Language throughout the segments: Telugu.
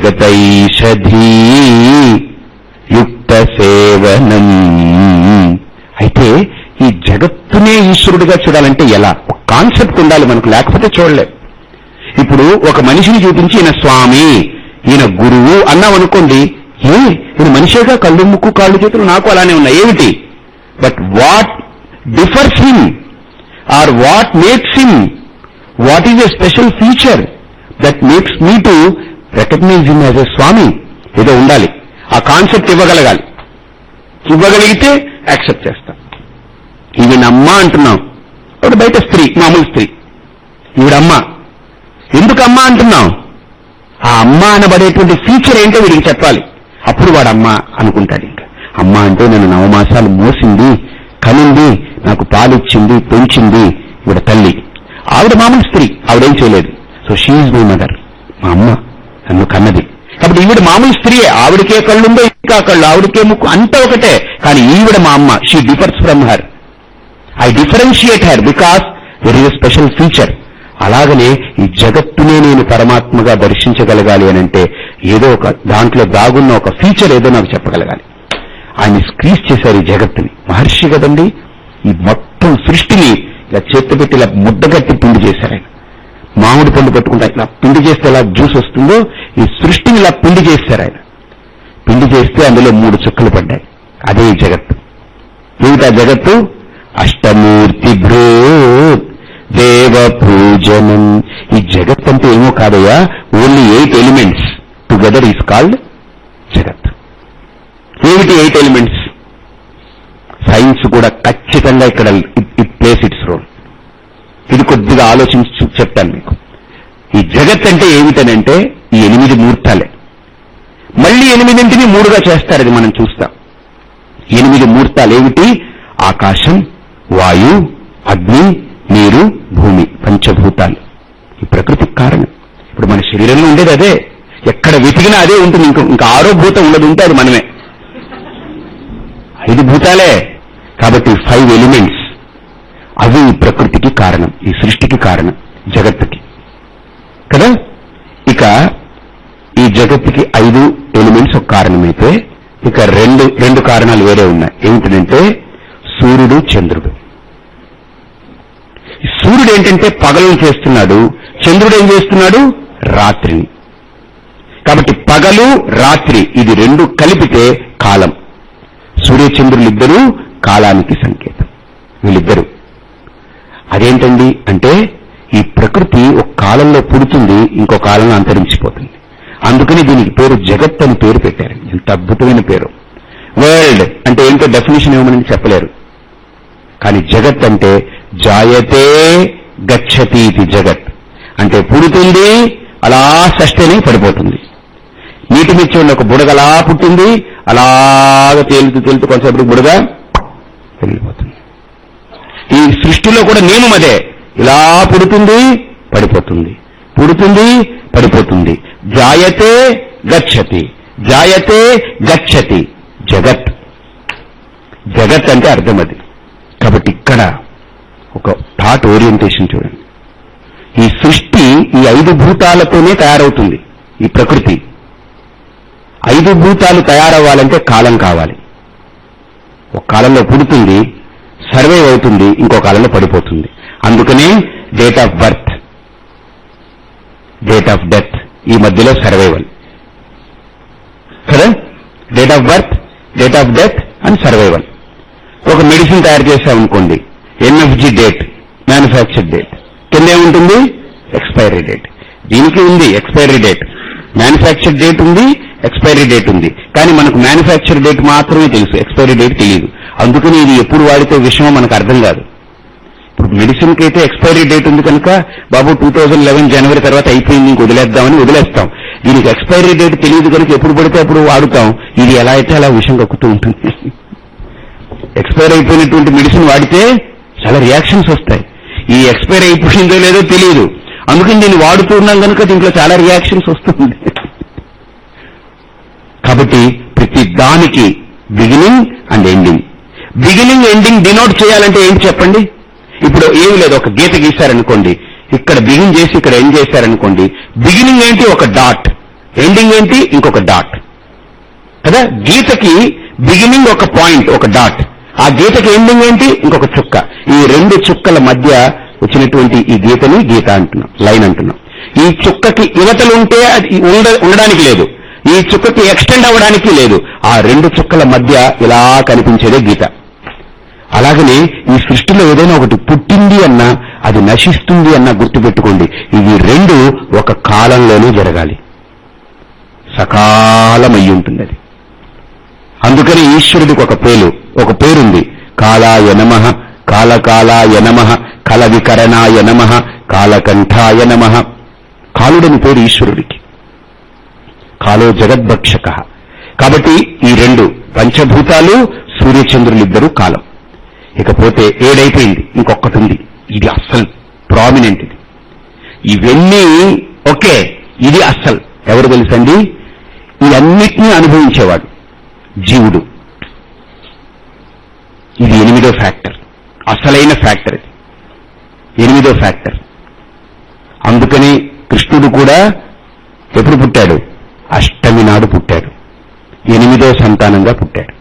జగతైషధీ యుక్త సేవనం అయితే ఈ జగత్తునే ఈశ్వరుడిగా చూడాలంటే ఎలా? ఒక కాన్సెప్ట్ ఉండాలి మనకు లేకపోతే చూడలే. ఇప్పుడు ఒక మనిషిని చూపించి ఈయన స్వామి ఈయన గురువు అన్నాం అనుకోండి ఏ ఈయన మనిషేగా కళ్ళు ముక్కు కాళ్ళు చేతులు నాకు అలానే ఉన్నాయి ఏమిటి? But what differs him or what makes him what is a special feature that makes me to recognise him as a swami ఏదో ఉండాలి. ఆ కాన్సెప్ట్ ఇవ్వగలగాలి. ఇవ్వగలిగితే యాక్సెప్ట్ చేస్తాం. ఈవిడ అమ్మా అంటున్నాం. ఒకటి బయట స్త్రీ మామూలు స్త్రీ. ఈవిడమ్మ ఎందుకు అమ్మ అంటున్నాం? ఆ అమ్మ అనబడేటువంటి ఫీచర్ ఏంటో వీడికి చెప్పాలి. అప్పుడు వాడు అమ్మ అనుకుంటాడు ఇంకా. అమ్మ అంటే నన్ను నవమాసాలు మోసింది కనింది నాకు పాలిచ్చింది పెంచింది ఇవిడ తల్లి. ఆవిడ మామూలు స్త్రీ ఆవిడేం చేయలేదు. సో షీఈ్ మై మదర్ మా అమ్మ. నన్ను కన్నది. కాబట్టి ఈవిడ మామూలు స్త్రీయే. ఆవిడకే కళ్ళుందో ఇంకా కళ్ళు. ఆవిడకే ముక్కు అంతా ఒకటే. కానీ ఈవిడ మా అమ్మ she differs from her I differentiate her because there is special feature అలాగనే ఈ జగత్తునే నేను పరమాత్మగా దర్శించగలగాలి అని అంటే ఏదో ఒక దాంట్లో దాగున్న ఒక ఫీచర్ ఏదో నాకు చెప్పగలగాలి. ఆయన స్క్రీజ్ చేశారు ఈ జగత్తుని. మహర్షి కదండి? ఈ మొత్తం సృష్టిని ఇలా చేతి పెట్టి ఇలా ముద్దగట్టి పిండి చేశారు ఆయన. మామిడి పండు పట్టుకుంటే ఇలా పిండి చేస్తే ఎలా జ్యూస్ వస్తుందో ఈ సృష్టిని ఇలా పిండి చేశారు ఆయన. పిండి చేస్తే అందులో మూడు చుక్కలు పడ్డాయి. అదే ఈ జగత్తు. ఏమిటా జగత్తు? అష్టమూర్తి భ్రో దేవ పూజనం ఈ జగత్ అంటే ఏమో కాదయ్యా only eight elements together is called jagat. ఏమిటి ఎయిట్ ఎలిమెంట్స్ సైన్స్ కూడా ఖచ్చితంగా ఇక్కడ ఇట్ ప్లేస్ ఇట్స్ రోల్ ఇది కొద్దిగా ఆలోచించి చెప్తాను మీకు. ఈ జగత్ అంటే ఏమిటనంటే ఈ ఎనిమిది మూర్తాలే మళ్ళీ ఎనిమిదింటిని మూడుగా చేస్తారు అది మనం చూస్తాం. ఎనిమిది మూర్తాలు ఏమిటి ఆకాశం వాయు అగ్ని నీరు భూమి పంచభూతాలు. ఈ ప్రకృతికి కారణం. ఇప్పుడు మన శరీరంలో ఉండేది అదే. ఎక్కడ వెతికినా అదే ఉంటుంది. ఇంక ఇంకా ఆరో భూతం ఉండదు ఉంటే అది మనమే. ఐదు భూతాలే. కాబట్టి ఫైవ్ ఎలిమెంట్స్ కారణం ఈ సృష్టికి కారణం జగత్తుకి. కదా? ఇక ఈ జగత్తుకి ఐదు ఎలిమెంట్స్ ఒక కారణమైతే ఇక రెండు రెండు కారణాలు వేరే ఉన్నాయి. ఏమిటంటే సూర్యుడు చంద్రుడు. సూర్యుడు ఏంటంటే పగలను చేస్తున్నాడు చంద్రుడు ఏం చేస్తున్నాడు? రాత్రిని. కాబట్టి పగలు రాత్రి ఇది రెండు కలిపితే కాలం. సూర్యచంద్రులిద్దరూ కాలానికి సంకేతం. వీళ్ళిద్దరూ. అదేంటండి అంటే ఈ ప్రకృతి ఒక కాలంలో పుడుతుంది ఇంకో కాలంలో అంతరించిపోతుంది. అందుకని దీనికి పేరు జగత్ అని పేరు పెట్టారు ఎంత అద్భుతమైన పేరు. వరల్డ్ అంటే ఏంటో డెఫినేషన్ ఏమని చెప్పలేరు. కానీ జగత్ అంటే జాయతే గచ్చతి ఇది జగత్. అంటే పుడుతుంది అలా సస్తేనే పడిపోతుంది. నీటి మీద చూడండి ఒక బుడగ అలా పుట్టింది అలాగ తేలుతూ తేలుతూ కొంతసేపటికి బుడగ వెళ్ళిపోతుంది ఈ సృష్టిలో కూడా నియమం అదే ఇలా పుడుతుంది పడిపోతుంది. పుడుతుంది పడిపోతుంది. జాయతే గచ్చతి. జాయతే గచ్చతి. జగత్. జగత్ అంటే అర్థం అది. కాబట్టి ఇక్కడ ఒక థాట్ ఓరియంటేషన్ చూడండి. ఈ సృష్టి ఈ ఐదు భూతాలతోనే తయారవుతుంది. ఈ ప్రకృతి. ఐదు భూతాలు తయారవ్వాలంటే కాలం కావాలి. ఒక కాలంలో పుడుతుంది సర్వైవ్ అవుతుంది ఇంకో కాలంలో పడిపోతుంది. అందుకనే date of birth date of death ఈ మధ్యలో సర్వైవల్ కదా? Date of birth date of death and survival ఒక మెడిసిన్ తయారు చేశామనుకోండి ఎన్ఎఫ్జి డేట్ మ్యానుఫ్యాక్చర్ డేట్ కింద ఏముంటుంది? ఎక్స్పైరీ డేట్ దీనికి ఉంది ఎక్స్పైరీ డేట్ మ్యానుఫ్యాక్చర్ డేట్ ఉంది ఎక్స్పైరీ డేట్ ఉంది. కానీ మనకు మ్యానుఫ్యాక్చర్ డేట్ మాత్రమే తెలుసు. ఎక్స్పైరీ డేట్ తెలియదు అందుకని ఇది ఎప్పుడు వాడితే విషయమో మనకు అర్థం కాదు. ఇప్పుడు మెడిసిన్కి అయితే ఎక్స్పైరీ డేట్ ఉంది కనుక బాబు టూ థౌజండ్ లెవెన్ జనవరి తర్వాత అయిపోయింది ఇంక వదిలేద్దామని వదిలేస్తాం. దీనికి ఎక్స్పైరీ డేట్ తెలియదు కనుక ఎప్పుడు పడితే అప్పుడు వాడుతాం. ఇది ఎలా అయితే అలా విషం కక్కుతూ ఉంటుంది. ఎక్స్పైర్ అయిపోయినటువంటి మెడిసిన్ వాడితే చాలా రియాక్షన్స్ వస్తాయి. ఈ ఎక్స్పైర్ అయిపోయిందో లేదో తెలియదు అందుకని దీన్ని వాడుతూ ఉన్నాం కనుక దీంట్లో చాలా రియాక్షన్స్ వస్తుంది కాబట్టి ప్రతి దానికి beginning and ending beginning ending denote చేయాలంటే ఏం చెప్పండి? ఇప్పుడు ఏమి లేదు ఒక గీత గీశారనుకోండి ఇక్కడ బిగిన్ చేసి ఇక్కడ ఎండ్ చేశారనుకోండి బిగినింగ్ ఏంటి? ఒక డాట్ ఎండింగ్ ఏంటి? ఇంకొక డాట్ కదా? గీతకి బిగినింగ్ ఒక పాయింట్ ఒక డాట్ ఆ గీతకి ఎండింగ్ ఏంటి? ఇంకొక చుక్క. ఈ రెండు చుక్కల మధ్య వచ్చినటువంటి ఈ గీతని గీత అంటున్నాం లైన్ అంటున్నాం. ఈ చుక్కకి యువతలు ఉంటే అది ఉండడానికి లేదు. ఈ చుక్కకి ఎక్స్టెండ్ అవ్వడానికి లేదు. ఆ రెండు చుక్కల మధ్య ఇలా కనిపించేదే గీత. అలాగనే ఈ సృష్టిలో ఏదైనా ఒకటి పుట్టింది అన్నా అది నశిస్తుంది అన్నా గుర్తుపెట్టుకోండి. ఇవి రెండు ఒక కాలంలోనే జరగాలి. సకాలమయ్యి ఉంటుంది అది అందుకని ఈశ్వరుడికి ఒక పేరు ఒక పేరుంది. కాలాయ నమ కాలకాలాయ నమ కల వికరణాయ నమ కాలకంఠాయ నమ. కాలుడని పేరు ఈశ్వరుడికి. కాలో జగద్భక్షక. కాబట్టి ఈ రెండు పంచభూతాలు సూర్యచంద్రులిద్దరూ కాలం. ఇకపోతే ఏడైపోయింది ఇంకొకటి ఉంది ఇది అస్సలు ప్రామినెంట్ ఇది. ఇవన్నీ ఓకే ఇది అస్సలు. ఎవరు తెలుసండి? ఇవన్నిటినీ అనుభవించేవాడు జీవుడు. ఇది ఎనిమిదో ఫ్యాక్టర్. అసలైన ఫ్యాక్టర్ ఇది. ఎనిమిదో ఫ్యాక్టర్. అందుకని కృష్ణుడు కూడా ఎప్పుడు పుట్టాడు? అష్టమి నాడు పుట్టాడు. ఎనిమిదో సంతానంగా పుట్టాడు.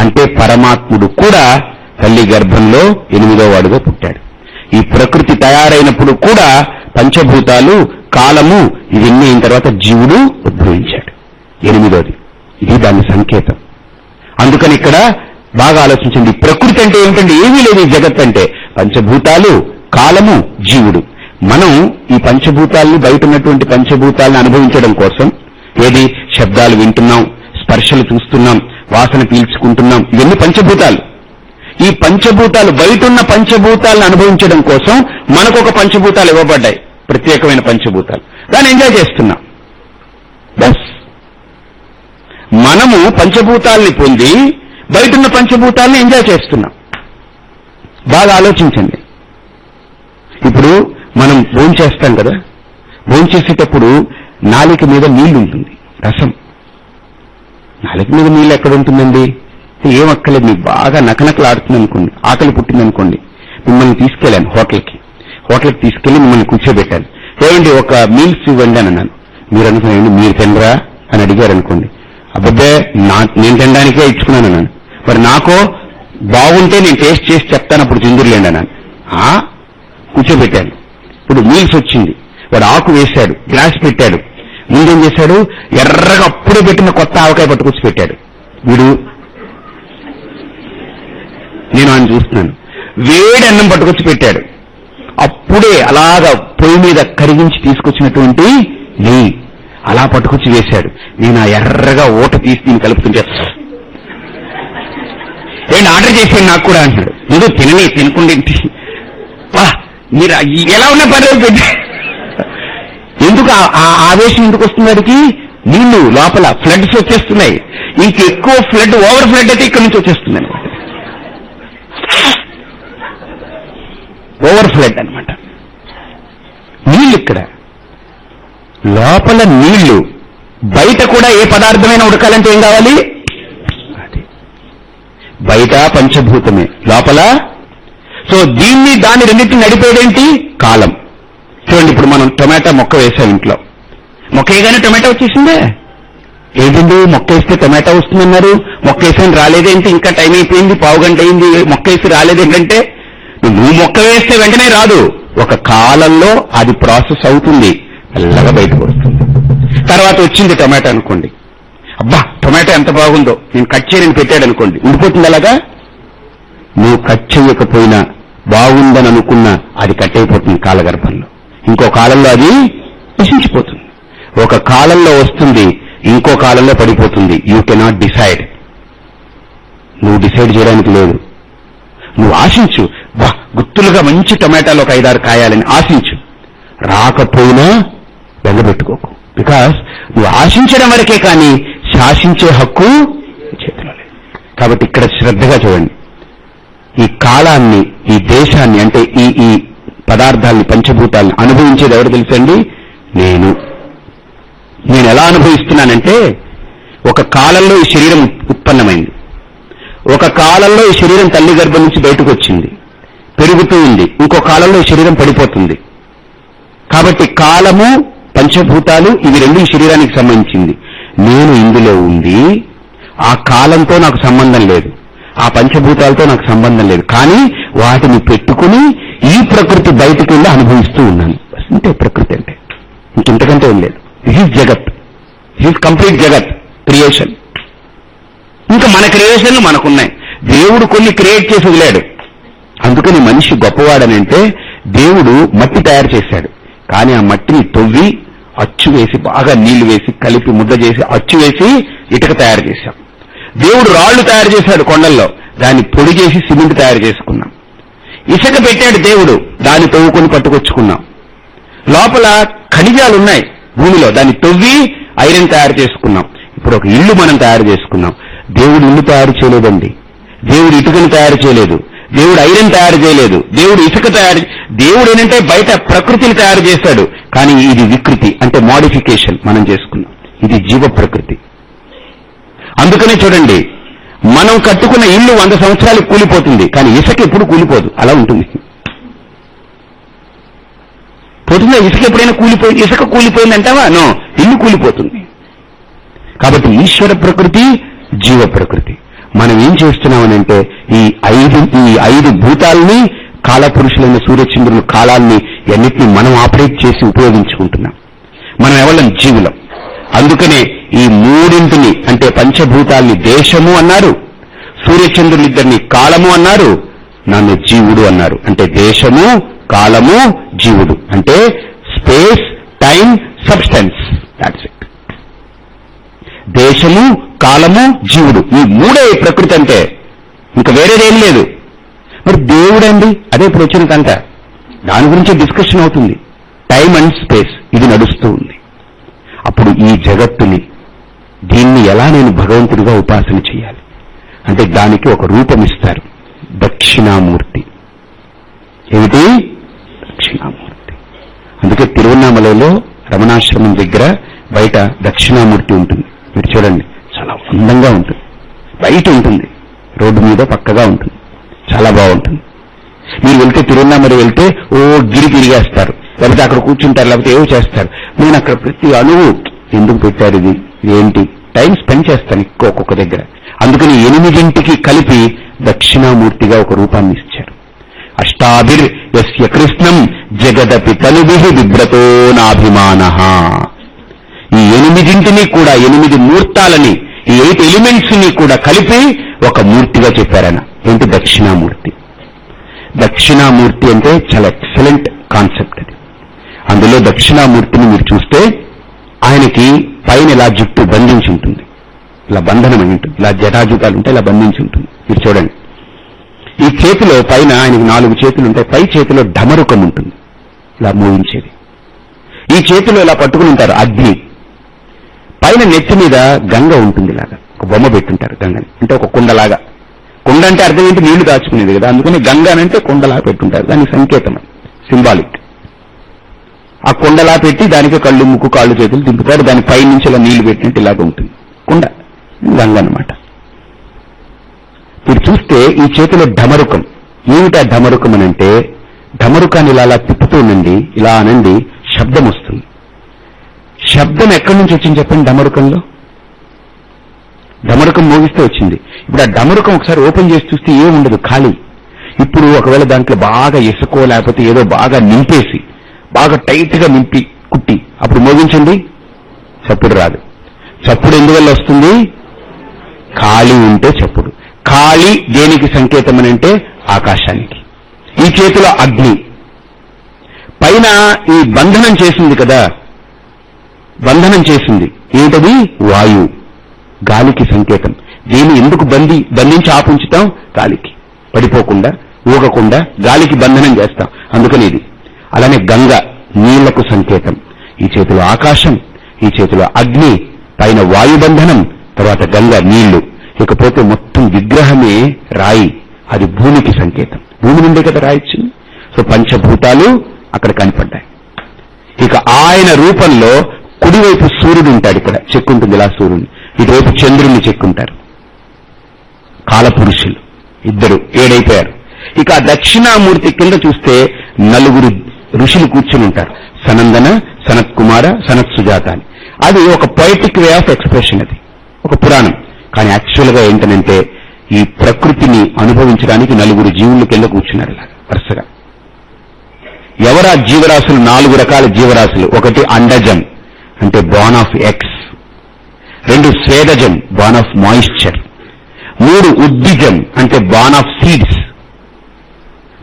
అంటే పరమాత్ముడు కూడా తల్లి గర్భంలో ఎనిమిదో వాడుగా పుట్టాడు. ఈ ప్రకృతి తయారైనప్పుడు కూడా పంచభూతాలు కాలము ఇవన్నీ అయిన తర్వాత జీవుడు ఉద్భవించాడు. ఎనిమిదోది. ఇది దాని సంకేతం. అందుకని ఇక్కడ బాగా ఆలోచించండి. ప్రకృతి అంటే ఏమిటండి? ఏమీ లేదు ఈ జగత్ అంటే. పంచభూతాలు కాలము జీవుడు. మనం ఈ పంచభూతాలని బయట ఉన్నటువంటి పంచభూతాలను అనుభవించడం కోసం ఏది? శబ్దాలు వింటున్నాం స్పర్శలు చూస్తున్నాం వాసన పీల్చుకుంటున్నాం. ఇవన్నీ పంచభూతాలు. ఈ పంచభూతాలు బయటున్న పంచభూతాలను అనుభవించడం కోసం మనకు ఒక పంచభూతాలు ఇవ్వబడ్డాయి. ప్రత్యేకమైన పంచభూతాలు. దాన్ని ఎంజాయ్ చేస్తున్నాం. బస్ మనము పంచభూతాల్ని పొంది బయటున్న పంచభూతాల్ని ఎంజాయ్ చేస్తున్నాం. బాగా ఆలోచించండి. ఇప్పుడు మనం భోజనం చేస్తాం కదా? భోజనం చేసేటప్పుడు నాలిక మీద నీళ్ళు ఉంటుంది రసం. నాలిక మీద నీళ్ళు ఎక్కడ ఉంటుందండి ఏం మీకు బాగా నకనకలాడుతుంది అనుకోండి ఆకలి పుట్టింది అనుకోండి మిమ్మల్ని తీసుకెళ్ళాను హోటల్కి. హోటల్కి తీసుకెళ్ళి మిమ్మల్ని కూర్చోబెట్టాను. ఏమండి ఒక మీల్స్ ఇవ్వండి అని అన్నాను. మీరు అనుకున్నాండి మీరు తినరా అని అడిగారు అనుకోండి అబ్బే నేను తినడానికే ఇచ్చుకున్నాను అన్నాను. మరి నాకో బాగుంటే నేను టేస్ట్ చేసి చెప్తాను అప్పుడు తిందురులేండి అన్నాను. కూర్చోబెట్టాను. ఇప్పుడు మీల్స్ వచ్చింది. వాడు ఆకు వేశాడు గ్లాస్ పెట్టాడు. ముందేం చేశాడు? ఎర్రగా అప్పుడే పెట్టిన కొత్త ఆవకాయ పట్టుకొచ్చి పెట్టాడు. వీడు నేను ఆయన చూస్తున్నాను. వేడి అన్నం పట్టుకొచ్చి పెట్టాడు. అప్పుడే అలాగా పొయ్యి మీద కరిగించి తీసుకొచ్చినటువంటి నెయ్యి అలా పట్టుకొచ్చి వేశాడు. నేను ఆ ఎర్రగా ఓట తీసి దీన్ని కలుపుతుంటే ఏంటి ఆర్డర్ చేశాడు నాకు కూడా అంటున్నాడు. మీరు తినని తినకుండా వా మీరు ఎలా ఉన్న పర్లేదు ఎందుకు ఆ ఆవేశం ఎందుకు వస్తుంది వాడికి? నీళ్ళు లోపల ఫ్లడ్స్ వచ్చేస్తున్నాయి. ఇంకెక్కువ ఫ్లడ్ ఓవర్ ఫ్లడ్ అయితే ఇక్కడి నుంచి వచ్చేస్తుంది అనమాట ఓవర్ ఫ్లడ్ అనమాట నీళ్ళు ఇక్కడ. లోపల నీళ్ళు. బయట కూడా ఏ పదార్థమైనా ఉడకాలంటే ఏం కావాలి? బయట పంచభూతమే. లోపల? సో దీన్ని దాన్ని రెండింటిని నడిపేదేంటి? కాలం. చూడండి ఇప్పుడు మనం టొమాటో మొక్క వేసాం ఇంట్లో. మొక్క వేయగానే టొమాటో వచ్చేసిందే? ఏదండి? మొక్క వేస్తే టొమాటో వస్తుందన్నారు. మొక్క వేసాను రాలేదేంటి? ఇంకా టైం అయిపోయింది పావు గంట అయింది మొక్క వేసి రాలేదేంటంటే? నువ్వు మొక్క వేస్తే వెంటనే రాదు. ఒక కాలంలో అది ప్రాసెస్ అవుతుంది. మెల్లగా బయటకు వస్తుంది. తర్వాత వచ్చింది టొమాటో అనుకోండి. అబ్బా టొమాటో ఎంత బాగుందో. నేను కట్ చేయని పెట్టాడు అనుకోండి. ఉండిపోతుంది అలాగా? నువ్వు కట్ చేయకపోయినా బాగుందని అనుకున్నా అది కట్ అయిపోతుంది కాలగర్భంలో. ఇంకో కాలంలో అది నశించిపోతుంది. ఒక కాలంలో వస్తుంది ఇంకో కాలంలో పడిపోతుంది. యూ కెనాట్ డిసైడ్ నువ్వు డిసైడ్ చేయడానికి లేదు. నువ్వు ఆశించు. వా గుత్తులుగా మంచి టమాటాలు ఒక ఐదారు కాయాలని ఆశించు. రాకపోయినా బెంగబెట్టుకోకు బికాస్ నువ్వు ఆశించడం వరకే కానీ శాసించే హక్కు చేతిలో లేదు. కాబట్టి ఇక్కడ శ్రద్ధగా చూడండి. ఈ కాలాన్ని ఈ దేశాన్ని అంటే ఈ ఈ పదార్థాన్ని పంచభూతాల్ని అనుభవించేది ఎవరు తెలుసండి? నేను. నేను ఎలా అనుభవిస్తున్నానంటే ఒక కాలంలో ఈ శరీరం ఉత్పన్నమైంది. ఒక కాలంలో ఈ శరీరం తల్లి గర్భం నుంచి బయటకు వచ్చింది పెరుగుతూ ఉంది. ఇంకో కాలంలో ఈ శరీరం పడిపోతుంది. కాబట్టి కాలము పంచభూతాలు ఇవి రెండు ఈ శరీరానికి సంబంధించింది. నేను ఇందులో ఉంది ఆ కాలంతో నాకు సంబంధం లేదు. ఆ పంచభూతాలతో నాకు సంబంధం లేదు. కానీ వాటిని పెట్టుకుని ఈ ప్రకృతి బయటికి వెళ్ళి అనుభవిస్తూ ఉన్నాను. అంటే ప్రకృతి అంటే? ఇంకింతకంటే ఏం లేదు. హిస్ జగత్. దిస్ కంప్లీట్ జగత్. క్రియేషన్ ఇంకా మన క్రియేషన్లు మనకున్నాయి. దేవుడు కొన్ని క్రియేట్ చేసి వదిలాడు. అందుకని మనిషి గొప్పవాడనంటే దేవుడు మట్టి తయారు చేశాడు. కానీ ఆ మట్టిని తొవ్వి అచ్చు వేసి బాగా నీళ్ళు వేసి కలిపి ముద్ద చేసి అచ్చు వేసి ఇటుక తయారు చేశాం. దేవుడు రాళ్ళు తయారు చేశాడు కొండల్లో. దాన్ని పొడి చేసి సిమెంట్ తయారు చేసుకున్నాం. ఇసుక పెట్టాడు దేవుడు. దాన్ని తవ్వుకొని పట్టుకొచ్చుకున్నాం. లోపల ఖనిజాలు ఉన్నాయి భూమిలో. దాన్ని తవ్వి ఐరన్ తయారు చేసుకున్నాం. ఇప్పుడు ఒక ఇల్లు మనం తయారు చేసుకున్నాం. దేవుడు ఇల్లు తయారు చేయలేదండి. దేవుడు ఇటుకను తయారు చేయలేదు. దేవుడు ఐరన్ తయారు చేయలేదు. దేవుడు ఇసుక తయారు దేవుడు ఏంటంటే బయట ప్రకృతిని తయారు చేశాడు. కానీ ఇది వికృతి అంటే మోడిఫికేషన్ మనం చేసుకున్నాం. ఇది జీవ ప్రకృతి. అందుకనే చూడండి మనం కట్టుకున్న ఇల్లు వంద సంవత్సరాలు కూలిపోతుంది కానీ ఇసుక ఎప్పుడు కూలిపోదు అలా ఉంటుంది. పొద్దున్న ఇసుక ఎప్పుడైనా కూలిపోయి ఇసుక కూలిపోయిందంటావా? నో ఇల్లు కూలిపోతుంది. కాబట్టి ఈశ్వర ప్రకృతి జీవ ప్రకృతి. మనం ఏం చేస్తున్నామనంటే ఈ ఐదు ఈ ఐదు భూతాలని కాలపురుషులైన సూర్యచంద్రుల కాలాన్ని అన్నిటిని మనం ఆపరేట్ చేసి ఉపయోగించుకుంటున్నాం. మనం ఎవరం జీవులం. అందుకనే ఈ మూడింటిని అంటే పంచభూతాల్ని దేశము అన్నారు సూర్యచంద్రులిద్దరిని కాలము అన్నారు నన్ను జీవుడు అన్నారు. అంటే దేశము కాలము జీవుడు. అంటే space time substance. That's it దేశము కాలము జీవుడు. ఈ మూడే ప్రకృతి అంటే. ఇంకా వేరేదేం లేదు. మరి దేవుడండి? అదే ఇప్పుడు వచ్చిన కంట. దాని గురించి డిస్కషన్ అవుతుంది. టైం అండ్ స్పేస్ ఇది నడుస్తూ ఉంది. అప్పుడు ఈ జగత్తుని దీన్ని ఎలా నేను భగవంతుడిగా ఉపాసన చేయాలి? అంటే దానికి ఒక రూపం ఇస్తారు. దక్షిణామూర్తి. ఏమిటి? దక్షిణామూర్తి. అందుకే తిరువన్నామలలో రమణాశ్రమం దగ్గర బయట దక్షిణామూర్తి ఉంటుంది. మీరు చూడండి చాలా అందంగా ఉంటుంది. బయట ఉంటుంది. రోడ్డు మీద పక్కగా ఉంటుంది. చాలా బాగుంటుంది. మీరు వెళ్తే తిరువన్నామల వెళ్తే ఓ గిరి తిరిగేస్తారు. లేకపోతే అక్కడ కూర్చుంటారు లేకపోతే ఏవో చేస్తారు. నేను అక్కడ ప్రతి అణువు ఎందుకు పెట్టారు ఇది? ఏంటి? టైం స్పెండ్ చేస్తాను ఒక్కొక్క దగ్గర. అందుకని ఎనిమిదింటికి కలిపి దక్షిణామూర్తిగా ఒక రూపాన్ని ఇచ్చారు. అష్టాభిర్ ఎస్య కృష్ణం జగదపి తనుభి విభ్రతో నాభిమాన. ఈ ఎనిమిదింటిని కూడా ఎనిమిది మూర్తాలని ఈ ఎయిట్ ఎలిమెంట్స్ని కూడా కలిపి ఒక మూర్తిగా చెప్పారన. ఏంటి దక్షిణామూర్తి? దక్షిణామూర్తి అంటే చాలా ఎక్సలెంట్ కాన్సెప్ట్ అది. అందులో దక్షిణామూర్తిని మీరు చూస్తే ఆయనకి పైన ఇలా జుట్టు బంధించి ఉంటుంది. ఇలా బంధనం ఉంటుంది. ఇలా జటాజుటాలు ఉంటే ఇలా బంధించి ఉంటుంది. మీరు చూడండి. ఈ చేతిలో పైన ఆయనకు నాలుగు చేతులు ఉంటాయి. పై చేతిలో ఢమరుకం ఉంటుంది. ఇలా మూవించేది ఈ చేతిలో ఇలా పట్టుకుని ఉంటారు అగ్ని. పైన నెత్తి మీద గంగ ఉంటుంది ఇలాగా ఒక బొమ్మ పెట్టుంటారు గంగని. అంటే ఒక కుండలాగా. కుండ అంటే అర్థం ఏంటి? నీళ్ళు దాచుకునేది కదా. అందుకని గంగ అంటే కుండలాగా పెట్టుంటారు. దాని సంకేతం సింబాలిక్ ఆ కుండలా పెట్టి దానికి కళ్ళు ముక్కు కాళ్ళు చేతులు దింపుతారు. దాని పై నుంచి ఇలా నీళ్ళు పెట్టినట్టు ఇలాగ ఉంటుంది. కుండ. గంగ అనమాట మీరు చూస్తే ఈ చేతిలో ఢమరుకం. ఏమిటా ఢమరుకం అనంటే ఢమరుకాన్ని ఇలా అలా తిప్పుతూ ఉండండి ఇలా అనండి శబ్దం వస్తుంది. శబ్దం ఎక్కడి నుంచి వచ్చింది చెప్పండి డమరుకంలో డమరుకం మోగిస్తే వచ్చింది. ఇప్పుడు ఆ డమరుకం ఒకసారి ఓపెన్ చేసి చూస్తే ఏముండదు ఖాళీ. ఇప్పుడు ఒకవేళ దాంట్లో బాగా ఇసుకో లేకపోతే ఏదో బాగా నింపేసి బాగా టైట్గా నింపి కుట్టి. అప్పుడు మోగించండి. చప్పుడు రాదు. చప్పుడు ఎందువల్ల వస్తుంది? ఖాళీ ఉంటే చప్పుడు. ఖాళీ దేనికి సంకేతం అని అంటే ఆకాశానికి. ఈ చేతిలో అగ్ని. పైన ఈ బంధనం చేసింది కదా? బంధనం చేసింది. ఏంటది? వాయువు. గాలికి సంకేతం. దీన్ని ఎందుకు బంధి బంధించి ఆపుంచుతాం? గాలికి. పడిపోకుండా ఊగకుండా గాలికి బంధనం చేస్తాం. అందుకని ఇది. అలానే గంగ నీళ్ళకు సంకేతం. ఈ చేతిలో ఆకాశం ఈ చేతిలో అగ్ని పైన వాయుబంధనం తర్వాత గంగ నీళ్ళు. ఇకపోతే మొత్తం విగ్రహమే రాయి. అది భూమికి సంకేతం. భూమి నుండే కదా రాయిచ్చింది సో పంచభూతాలు అక్కడ కనపడ్డాయి. ఇక ఆయన రూపంలో కుడివైపు సూర్యుడు ఉంటాడు ఇక్కడ. చెక్కుంటుంది ఇలా సూర్యుని ఇటువైపు చంద్రుణ్ణి చెక్కుంటారు. కాలపురుషులు. ఇద్దరు ఏడైపోయారు. ఇక దక్షిణామూర్తి కింద చూస్తే నలుగురు ఋషులు కూర్చుని ఉంటారు. సనందన సనత్ కుమార సనత్ సుజాత అని. అది ఒక పొయిటిక్ వే ఆఫ్ ఎక్స్ప్రెషన్ అది. ఒక పురాణం. కానీ యాక్చువల్గా ఏంటనంటే ఈ ప్రకృతిని అనుభవించడానికి నలుగురు జీవుల కింద కూర్చున్నారు ఇలా వరుసగా. ఎవరా జీవరాశులు? నాలుగు రకాల జీవరాశులు. ఒకటి అండజం అంటే బాన్ ఆఫ్ ఎక్స్ రెండు స్వేదజం బాన్ ఆఫ్ మాయిశ్చర్ మూడు ఉద్దిజం అంటే బాన్ ఆఫ్ సీడ్స్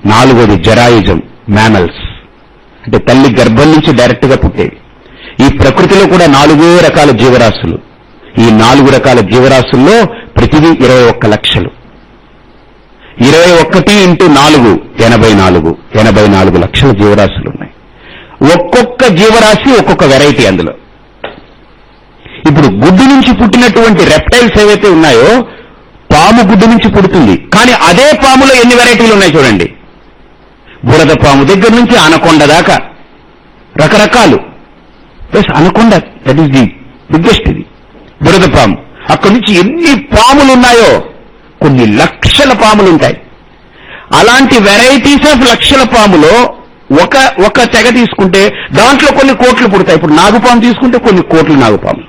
నాలుగోది జరాయుజం మ్యామల్స్ అంటే తల్లి గర్భం నుంచి డైరెక్ట్గా పుట్టేవి ఈ ప్రకృతిలో కూడా నాలుగో రకాల జీవరాశులు. ఈ నాలుగు రకాల జీవరాశుల్లో ప్రతిదీ ఇరవై ఒక్క లక్షలు. ఇరవై ఒక్కటి ఇంటూ నాలుగు ఎనభై నాలుగు ఎనభై నాలుగు లక్షల జీవరాశులు ఉన్నాయి. ఒక్కొక్క జీవరాశి ఒక్కొక్క వెరైటీ అందులో. ఇప్పుడు గుడ్డు నుంచి పుట్టినటువంటి రెప్టైల్స్ ఏవైతే ఉన్నాయో పాము గుడ్డు నుంచి పుడుతుంది. కానీ అదే పాములో ఎన్ని వెరైటీలు ఉన్నాయి చూడండి. బురద పాము దగ్గర నుంచి అనకొండ దాకా. రకరకాలు. Plus anaconda that is the biggest ఇది. బురద పాము అక్కడి నుంచి ఎన్ని పాములు ఉన్నాయో కొన్ని లక్షల పాములు ఉంటాయి అలాంటి వెరైటీస్ ఆఫ్ లక్షల పాములో ఒక ఒక తెగ తీసుకుంటే దాంట్లో కొన్ని కోట్లు పుడతాయి. ఇప్పుడు నాగుపాము తీసుకుంటే కొన్ని కోట్లు నాగుపాము.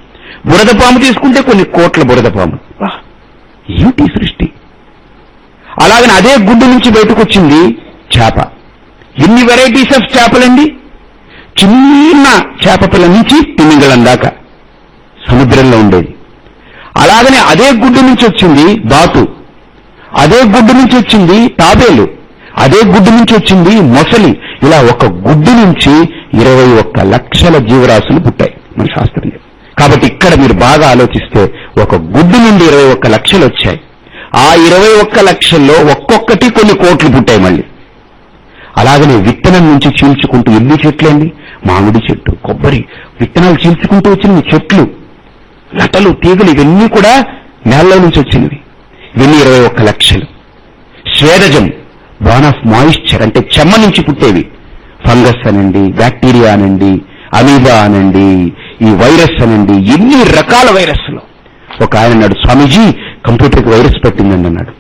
బురద పాము తీసుకుంటే కొన్ని కోట్ల బురద పాము వాహ్! ఏమిటి సృష్టి? అలాగని అదే గుడ్డు నుంచి బయటకు వచ్చింది చేప. ఎన్ని వెరైటీస్ ఆఫ్ చేపలండి? చిన్న చేప పిల్ల నుంచి తిమింగళం దాకా సముద్రంలో ఉండేది. అలాగనే అదే గుడ్డు నుంచి వచ్చింది బాతు అదే గుడ్డు నుంచి వచ్చింది తాబేలు. అదే గుడ్డు నుంచి వచ్చింది మొసలి. ఇలా ఒక గుడ్డు నుంచి ఇరవై ఒక్క లక్షల జీవరాశులు పుట్టాయి మన శాస్త్రం కాబట్టి ఇక్కడ మీరు బాగా ఆలోచిస్తే ఒక గుడ్డు నుండి ఇరవై ఒక్క లక్షలు వచ్చాయి. ఆ ఇరవై ఒక్క లక్షల్లో ఒక్కొక్కటి కొన్ని కోట్లు పుట్టాయి మళ్ళీ. అలాగనే విత్తనం నుంచి చీల్చుకుంటూ ఎన్ని చెట్లండి? మామిడి చెట్టు కొబ్బరి. విత్తనాలు చీల్చుకుంటూ వచ్చిన చెట్లు లతలు తీగలు ఇవన్నీ కూడా నేలలో నుంచి వచ్చినవి. ఇవన్నీ ఇరవై ఒక్క లక్షలు. స్వేదజం బాన్ ఆఫ్ మాయిశ్చర్ అంటే చెమ్మ నుంచి పుట్టేవి. ఫంగస్ అనండి బ్యాక్టీరియా అనండి అమీబా అనండి ఈ వైరస్ అనండి ఎన్ని రకాల వైరస్లు. ఒక ఆయన అన్నాడు స్వామీజీ కంప్యూటర్కి వైరస్ పెట్టిందండి అన్నాడు.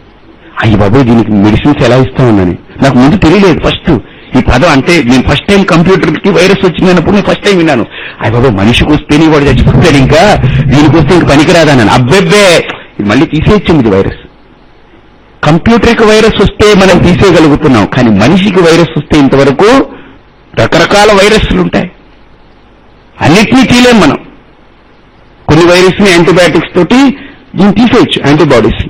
అయ్యి బాబాయ్ దీనికి మెడిసిన్స్ ఎలా ఇస్తామని నాకు ముందు తెలియలేదు ఫస్ట్ ఈ పదం అంటే నేను ఫస్ట్ టైం కంప్యూటర్కి వైరస్ వచ్చింది అన్నప్పుడు నేను ఫస్ట్ టైం విన్నాను. అయ్యి బాబు మనిషికి వస్తేనే వాడు చచ్చిపోతాడు ఇంకా? దీనికి వస్తే ఇంక పనికిరాదన్నాను అబ్బెబ్బే! ఇది మళ్ళీ తీసేయచ్చింది ఇది వైరస్ కంప్యూటర్కి వైరస్ వస్తే మనం తీసేయగలుగుతున్నాం కానీ మనిషికి వైరస్ వస్తే ఇంతవరకు రకరకాల వైరస్లు ఉంటాయి. అన్నిటినీ తీలేం మనం. కొన్ని వైరస్ని యాంటీబయాటిక్స్ తోటి దీన్ని తీసేయచ్చు యాంటీబాడీస్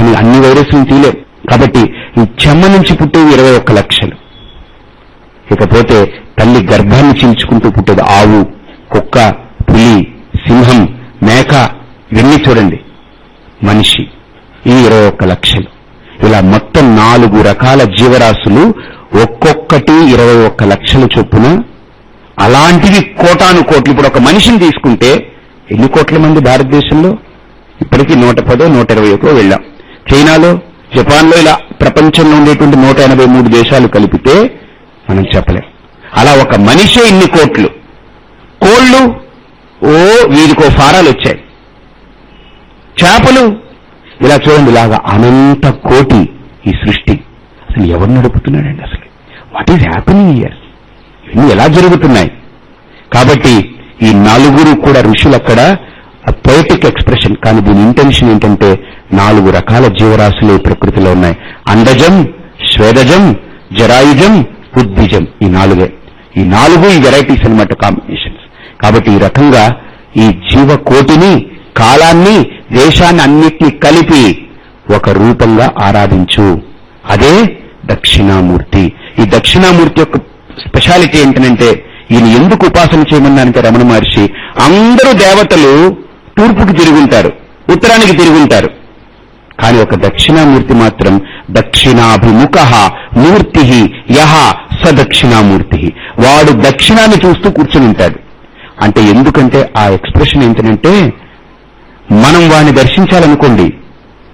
కానీ అన్ని వైరస్లను ని కాబట్టి ఈ చెమ్మ నుంచి పుట్టేవి ఇరవై ఒక్క లక్షలు. ఇకపోతే తల్లి గర్భాన్ని చీల్చుకుంటూ పుట్టేది ఆవు కుక్క పులి సింహం మేక ఇవన్నీ చూడండి. మనిషి. ఈ ఇరవై ఒక్క లక్షలు. ఇలా మొత్తం నాలుగు రకాల జీవరాశులు ఒక్కొక్కటి ఇరవై ఒక్క లక్షల చొప్పున అలాంటివి కోటాను కోట్లు. ఇప్పుడు ఒక మనిషిని తీసుకుంటే ఎన్ని కోట్ల మంది భారతదేశంలో? ఇప్పటికీ నూట పదో నూట ఇరవై ఒకటో వెళ్ళాం. చైనాలో జపాన్లో ఇలా ప్రపంచంలో ఉండేటువంటి నూట ఎనభై మూడు దేశాలు కలిపితే మనం చెప్పలేం. అలా ఒక మనిషే ఇన్ని కోట్లు. కోళ్ళు ఓ వీరికో ఫారాలు వచ్చాయి. చేపలు ఇలా చూడండి ఇలాగా అనంత కోటి ఈ సృష్టి. అసలు ఎవరు నడుపుతున్నాడండి అసలు? వాట్ ఈజ్ హ్యాపెనింగ్ ఇయర్ ఇవన్నీ ఎలా జరుగుతున్నాయి? కాబట్టి ఈ నలుగురు కూడా ఋషులు అక్కడ పొయిటిక్ ఎక్స్ప్రెషన్ కానీ దీని ఇంటెన్షన్ ఏంటంటే నాలుగు రకాల జీవరాశులు ఈ ప్రకృతిలో ఉన్నాయి. అండజం శ్వేదజం జరాయుజం ఉద్భిజం. ఈ నాలుగే. ఈ నాలుగు ఈ వెరైటీస్ అన్నమాట కాంబినేషన్స్ కాబట్టి ఈ రకంగా ఈ జీవకోటిని కాలాన్ని దేశాన్ని అన్నిటినీ కలిపి ఒక రూపంగా ఆరాధించు. అదే దక్షిణామూర్తి. ఈ దక్షిణామూర్తి యొక్క స్పెషాలిటీ ఏంటంటే ఈయన ఎందుకు ఉపాసన చేయమన్నారంటే రమణ మహర్షి? అందరూ దేవతలు తూర్పుకి తిరుగుంటారు ఉత్తరానికి తిరుగుంటారు. కానీ ఒక దక్షిణామూర్తి మాత్రం దక్షిణాభిముఖ మూర్తి యహ సదక్షిణామూర్తి. వాడు దక్షిణాన్ని చూస్తూ కూర్చుని ఉంటాడు. అంటే ఎందుకంటే ఆ ఎక్స్ప్రెషన్ ఏంటంటే మనం వాడిని దర్శించాలనుకోండి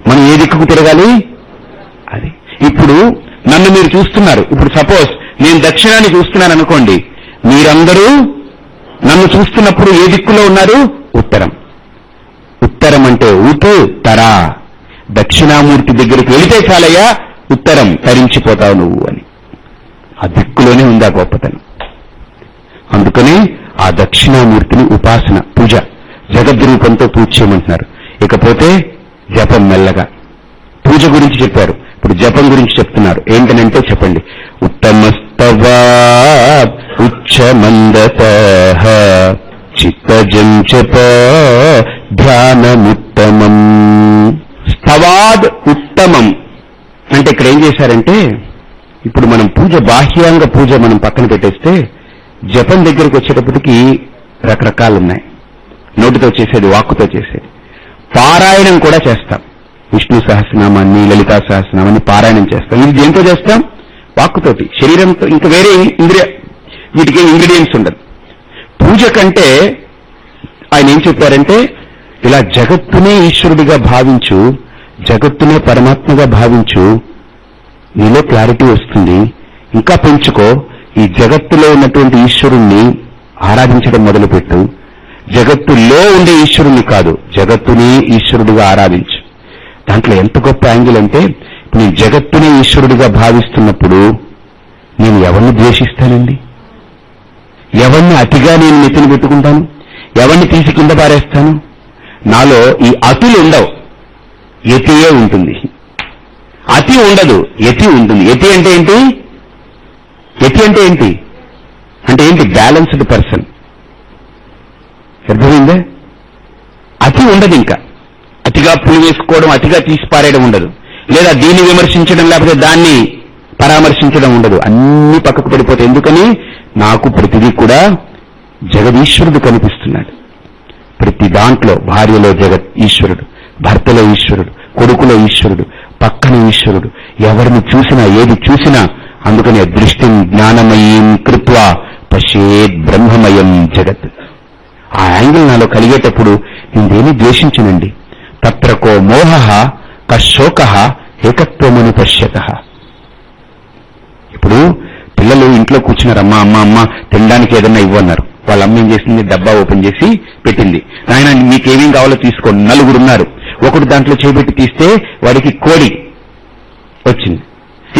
మనం ఏ దిక్కుకు తిరగాలి? అది. ఇప్పుడు నన్ను మీరు చూస్తున్నారు. ఇప్పుడు సపోజ్ నేను దక్షిణాన్ని చూస్తున్నాను అనుకోండి. మీరందరూ నన్ను చూస్తున్నప్పుడు ఏ దిక్కులో ఉన్నారు? ఉత్తరం. ఉత్తరం అంటే ఊపు తరా. దక్షిణామూర్తి దగ్గరికి వెళితే చాలయ్యా ఉత్తరం తరించిపోతావు నువ్వు అని. ఆ దిక్కులోనే ఉందా గొప్పతనం. అందుకనే ఆ దక్షిణామూర్తిని ఉపాసన పూజ జగద్రూపంతో పూజ చేయమంటున్నారు. ఇకపోతే జపం మెల్లగా. పూజ గురించి చెప్పారు. ఇప్పుడు జపం గురించి చెప్తున్నారు. ఏంటనంటే చెప్పండి. ఉత్తమస్తవా ఉచ్చమందత చిత్తజం జప ధ్యానముత్తమం. సవాద్ ఉత్తమం. అంటే ఇక్కడ ఏం చేశారంటే ఇప్పుడు మనం పూజ బాహ్యాంగ పూజ మనం పక్కన పెట్టేస్తే జపం దగ్గరికి వచ్చేటప్పటికి రకరకాలు ఉన్నాయి నోటితో చేసేది వాక్కుతో చేసేది. పారాయణం కూడా చేస్తాం. విష్ణు సహస్రనామాన్ని లలితా సహస్రనామాన్ని పారాయణం చేస్తాం. ఇది దేంతో చేస్తాం? వాక్కుతోటి. శరీరంతో ఇంకా వేరే ఇంద్రియ వీటికి ఇంగ్రీడియంట్స్ ఉండదు. పూజ కంటే ఆయన ఏం చెప్పారంటే ఇలా జగత్తునే ఈశ్వరుడిగా భావించు జగత్తునే పరమాత్మగా భావించు నీలో క్లారిటీ వస్తుంది. ఇంకా పెంచుకో ఈ జగత్తులో ఉన్నటువంటి ఈశ్వరుణ్ణి ఆరాధించడం మొదలుపెట్టు. జగత్తులో ఉండే ఈశ్వరుణ్ణి కాదు జగత్తునే ఈశ్వరుడిగా ఆరాధించు. దాంట్లో ఎంత గొప్ప యాంగిల్ అంటే నేను జగత్తునే ఈశ్వరుడిగా భావిస్తున్నప్పుడు నేను ఎవరిని ద్వేషిస్తానండి? ఎవరిని అతిగా నేను నెత్తిని పెట్టుకుంటాను? ఎవరిని తీసి కింద పారేస్తాను? నాలో ఈ అతులు ఉండవు. యతియే ఉంటుంది. అతి ఉండదు యతి ఉంటుంది. యతి అంటే ఏంటి? యతి అంటే ఏంటి? అంటే ఏంటి? Balanced person. అర్థమైందే? అతి ఉండదు ఇంకా. అతిగా పులి వేసుకోవడం అతిగా తీసిపారేయడం ఉండదు. లేదా దీన్ని విమర్శించడం లేకపోతే దాన్ని పరామర్శించడం ఉండదు. అన్ని పక్కకు పడిపోతాయి. ఎందుకని? నాకు ప్రతిదీ కూడా జగదీశ్వరుడు కనిపిస్తున్నాడు. ప్రతి దాంట్లో భార్యలో జగత్ ఈశ్వరుడు భర్తలో ఈశ్వరుడు కొడుకులో ఈశ్వరుడు పక్కన ఈశ్వరుడు. ఎవరిని చూసినా ఏది చూసినా అందుకనే దృష్టి జ్ఞానమయం కృత్వా పశ్యేద్ బ్రహ్మమయం జగత్. ఆ యాంగిల్ నాలో కలిగేటప్పుడు ఇందేమి దేని ద్వేషించనండి తత్రకో మోహ కశోక ఏకత్వమును పశ్యత. ఇప్పుడు పిల్లలు ఇంట్లో కూర్చున్నారు అమ్మ అమ్మ అమ్మ తినడానికి ఏదన్నా ఇవ్వన్నారు. వాళ్ళ అమ్మ ఏం చేసింది? డబ్బా ఓపెన్ చేసి పెట్టింది. నాయన మీకేమేం కావాలో తీసుకోండి నలుగురు ఒకడు ఒకటి దాంట్లో చేపెట్టి తీస్తే వాడికి కోడి వచ్చింది.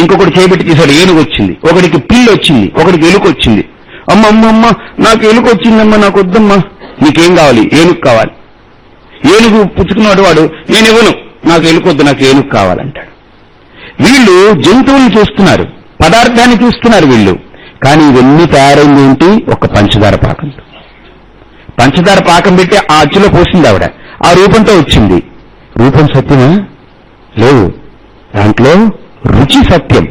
ఇంకొకటి చేపెట్టి తీసాడు ఏనుగు వచ్చింది. ఒకడికి పిల్లి వచ్చింది ఒకడికి ఎలుక వచ్చింది. అమ్మ అమ్మ అమ్మ నాకు ఎలుక వచ్చిందమ్మా నాకు వద్దమ్మా. నీకేం కావాలి? ఏనుగు కావాలి. ఏనుగు పుచ్చుకున్నాడు వాడు నేను ఇవ్వను. నాకు ఎలుకొద్దు నాకు ఏనుగు కావాలంటాడు. వీళ్ళు జంతువులను చూస్తున్నారు పదార్థాన్ని చూస్తున్నారు వీళ్ళు. కానీ ఇవన్నీ తయారైంది ఏంటి? ఒక పంచదార పాకం పంచదార పాకం పెట్టి ఆ అచ్చులో పోసింది ఆవిడ. ఆ రూపంతో వచ్చింది. రూపం సత్యమా? లేదు. దాంట్లో రుచి సత్యం.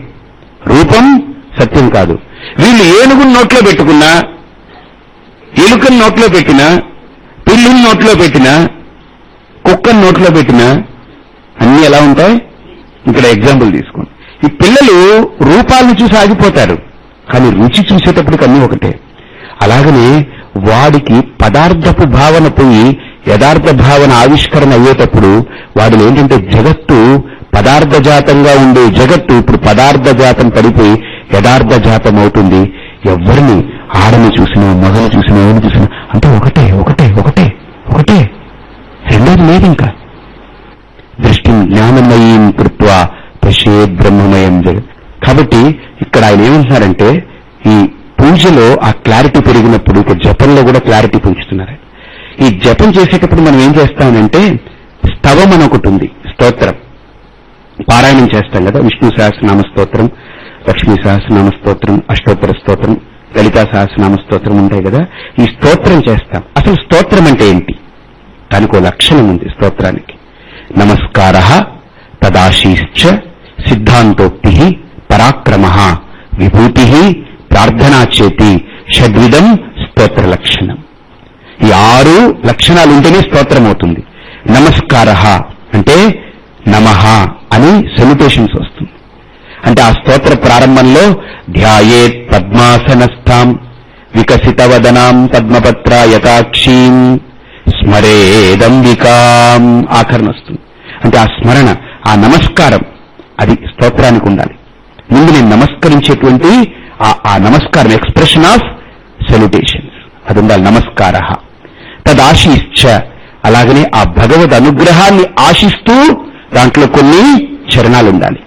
రూపం సత్యం కాదు. వీళ్ళు ఏనుగుని నోట్లో పెట్టుకున్నా ఎలుకని నోట్లో పెట్టినా పిల్లిని నోట్లో పెట్టినా కుక్కని నోట్లో పెట్టినా అన్ని ఎలా ఉంటాయి? ఇక్కడ ఎగ్జాంపుల్ తీసుకోండి. ఈ పిల్లలు రూపాలను చూసి ఆగిపోతారు. కానీ రుచి చూసేటప్పటికి అన్నీ ఒకటే. అలాగనే వాడికి పదార్థపు భావన పోయి యథార్థ భావన ఆవిష్కరణ అయ్యేటప్పుడు వాటిలో ఏంటంటే జగత్తు పదార్థ జాతంగా ఉండే జగత్తు ఇప్పుడు పదార్థ జాతం పడిపోయి యథార్థ జాతం అవుతుంది. ఎవరిని ఆడని చూసినా మగని చూసినా ఎవరిని చూసినా అంటే ఒకటే ఒకటే ఒకటే ఒకటే. రెండోది లేదు ఇంకా దృష్టి జ్ఞానమయీం కృత్వా పశే బ్రహ్మమయం జగత్ కాబట్టి ఇక్కడ ఆయన ఏమంటున్నారంటే ఈ పూజలో ఆ క్లారిటీ పెరిగినప్పుడు ఇక జపంలో కూడా క్లారిటీ పెంచుతున్నారు ఈ జపం చేసేటప్పుడు మనం ఏం చేస్తామంటే స్తవం అని ఒకటి ఉంది స్తోత్రం. పారాయణం చేస్తాం కదా విష్ణు సహస్రనామ స్తోత్రం లక్ష్మీ సహస్రనామ స్తోత్రం అష్టోత్తర స్తోత్రం లలితా సహస్రనామ స్తోత్రం ఉంటాయి కదా ఈ స్తోత్రం చేస్తాం. అసలు స్తోత్రం అంటే ఏంటి? దానికి లక్షణం ఉంది స్తోత్రానికి. నమస్కార తదాశీశ్చ సిద్ధాంతోక్తి పరాక్రమ విభూతి ప్రార్థనా చేతి షడ్విధం స్తోత్ర లక్షణం. ఈ ఆరు లక్షణాలు ఉంటేనే స్తోత్రం అవుతుంది నమస్కార అంటే నమః అని సెల్యుటేషన్స్ వస్తుంది. అంటే ఆ స్తోత్ర ప్రారంభంలో ధ్యాయేత్ పద్మాసనస్థాం వికసిత వదనాం పద్మపత్ర యథాక్షీం స్మరేదంబికాం ఆఖరణ వస్తుంది. అంటే ఆ స్మరణ ఆ నమస్కారం అది స్తోత్రానికి ఉండాలి. ముందు నేను నమస్కరించేటువంటి ఆ నమస్కారం ఎక్స్ప్రెషన్ ఆఫ్ సెల్యుటేషన్ అది ఉండాలి నమస్కార. తదాశీశ్చ. అలాగనే ఆ భగవద్ అనుగ్రహాన్ని ఆశిస్తూ దాంట్లో కొన్ని చరణాలు ఉండాలి